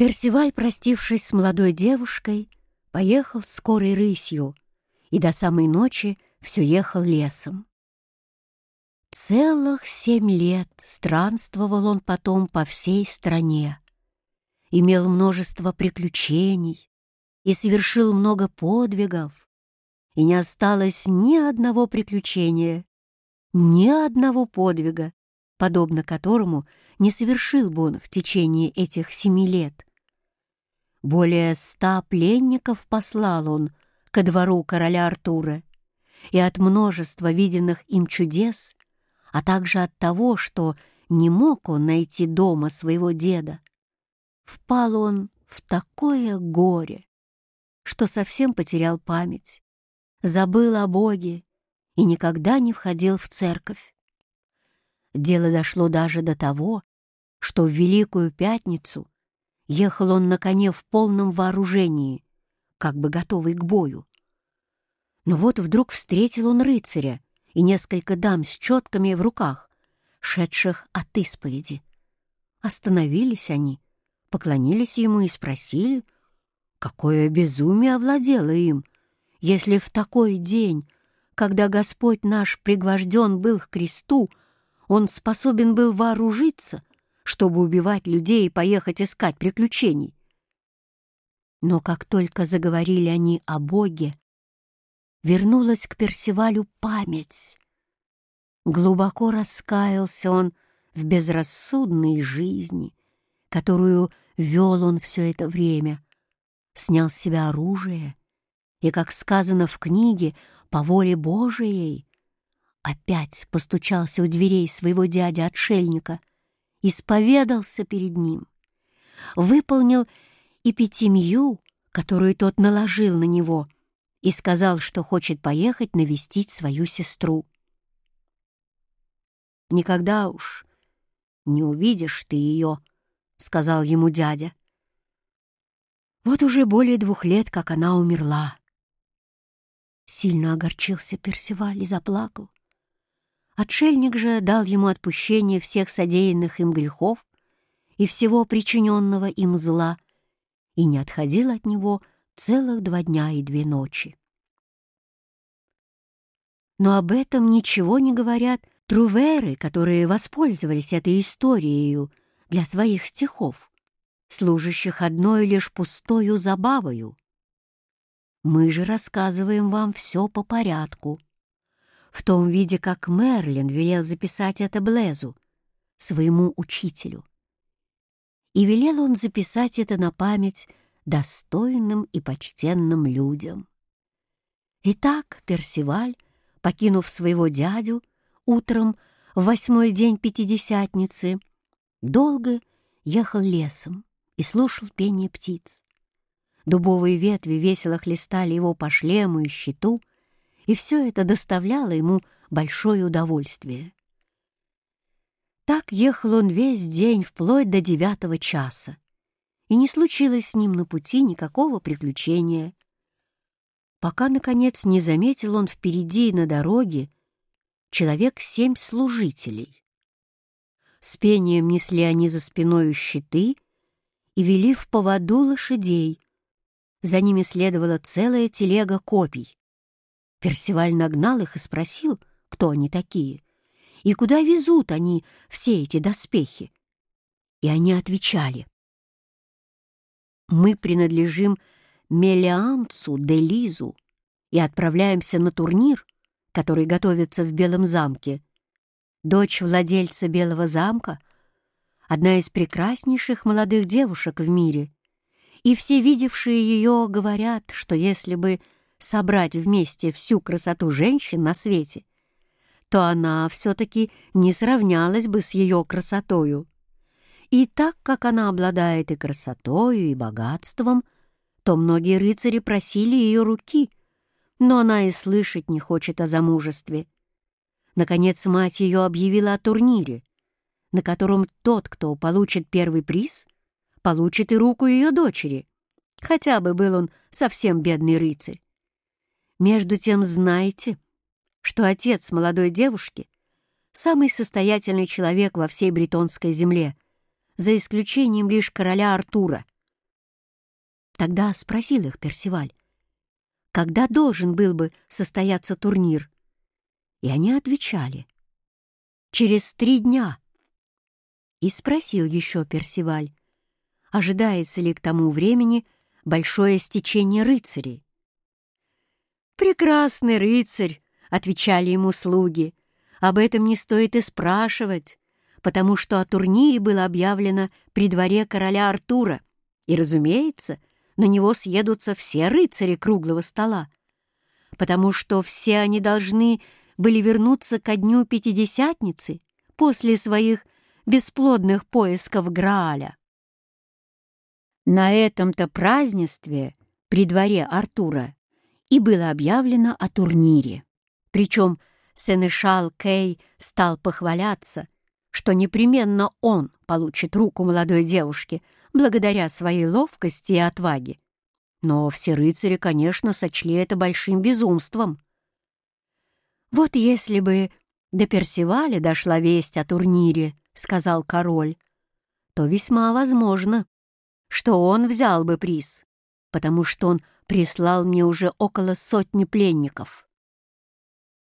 Персиваль, простившись с молодой девушкой, поехал скорой рысью и до самой ночи все ехал лесом. Целых семь лет странствовал он потом по всей стране, имел множество приключений и совершил много подвигов, и не осталось ни одного приключения, ни одного подвига, подобно которому не совершил бы он в течение этих семи лет. Более ста пленников послал он ко двору короля Артура, и от множества виденных им чудес, а также от того, что не мог он найти дома своего деда, впал он в такое горе, что совсем потерял память, забыл о Боге и никогда не входил в церковь. Дело дошло даже до того, что в Великую Пятницу ехал он на коне в полном вооружении, как бы готовый к бою. Но вот вдруг встретил он рыцаря и несколько дам с четками в руках, шедших от исповеди. Остановились они, поклонились ему и спросили, какое безумие овладело им, если в такой день, когда Господь наш пригвожден был к кресту, он способен был вооружиться, чтобы убивать людей и поехать искать приключений. Но как только заговорили они о Боге, вернулась к Персивалю память. Глубоко раскаялся он в безрассудной жизни, которую вел он все это время, снял с себя оружие и, как сказано в книге, по воле Божией, опять постучался у дверей своего дяди-отшельника, исповедался перед ним, выполнил эпитемью, которую тот наложил на него, и сказал, что хочет поехать навестить свою сестру. «Никогда уж не увидишь ты ее», — сказал ему дядя. «Вот уже более двух лет, как она умерла». Сильно огорчился Персиваль и заплакал. Отшельник же дал ему отпущение всех содеянных им грехов и всего причиненного им зла и не отходил от него целых два дня и две ночи. Но об этом ничего не говорят труверы, которые воспользовались этой историей для своих стихов, служащих одной лишь пустою забавою. Мы же рассказываем вам все по порядку, в том виде, как Мерлин велел записать это Блезу, своему учителю. И велел он записать это на память достойным и почтенным людям. Итак, Персиваль, покинув своего дядю, утром в восьмой день Пятидесятницы, долго ехал лесом и слушал пение птиц. Дубовые ветви весело хлестали его по шлему и щиту, и все это доставляло ему большое удовольствие. Так ехал он весь день вплоть до девятого часа, и не случилось с ним на пути никакого приключения. Пока, наконец, не заметил он впереди на дороге человек семь служителей. С пением несли они за спиною щиты и вели в поводу лошадей. За ними следовала целая телега копий. Персиваль нагнал их и спросил, кто они такие, и куда везут они все эти доспехи. И они отвечали, мы принадлежим Мелианцу де Лизу и отправляемся на турнир, который готовится в Белом замке. Дочь владельца Белого замка — одна из прекраснейших молодых девушек в мире, и все видевшие ее говорят, что если бы собрать вместе всю красоту женщин на свете, то она все-таки не сравнялась бы с ее красотою. И так как она обладает и красотою, и богатством, то многие рыцари просили ее руки, но она и слышать не хочет о замужестве. Наконец мать ее объявила о турнире, на котором тот, кто получит первый приз, получит и руку ее дочери, хотя бы был он совсем бедный рыцарь. Между тем знайте, что отец молодой девушки — самый состоятельный человек во всей бретонской земле — за исключением лишь короля Артура, Тогда спросил их Персиваль, когда должен был бы состояться турнир. И они отвечали, через три дня. И спросил еще Персиваль, ожидается ли к тому времени большое стечение рыцарей. «Прекрасный рыцарь!» — отвечали ему слуги. «Об этом не стоит и спрашивать, потому что о турнире было объявлено при дворе короля Артура, и, разумеется, на него съедутся все рыцари круглого стола, потому что все они должны были вернуться ко дню Пятидесятницы после своих бесплодных поисков Грааля. На этом-то празднестве при дворе Артура и было объявлено о турнире. Причем Сенешал Кей стал похваляться, что непременно он получит руку молодой девушки благодаря своей ловкости и отваге. Но все рыцари, конечно, сочли это большим безумством. «Вот если бы до Персиваля дошла весть о турнире», — сказал король, «то весьма возможно, что он взял бы приз, потому что он прислал мне уже около сотни пленников.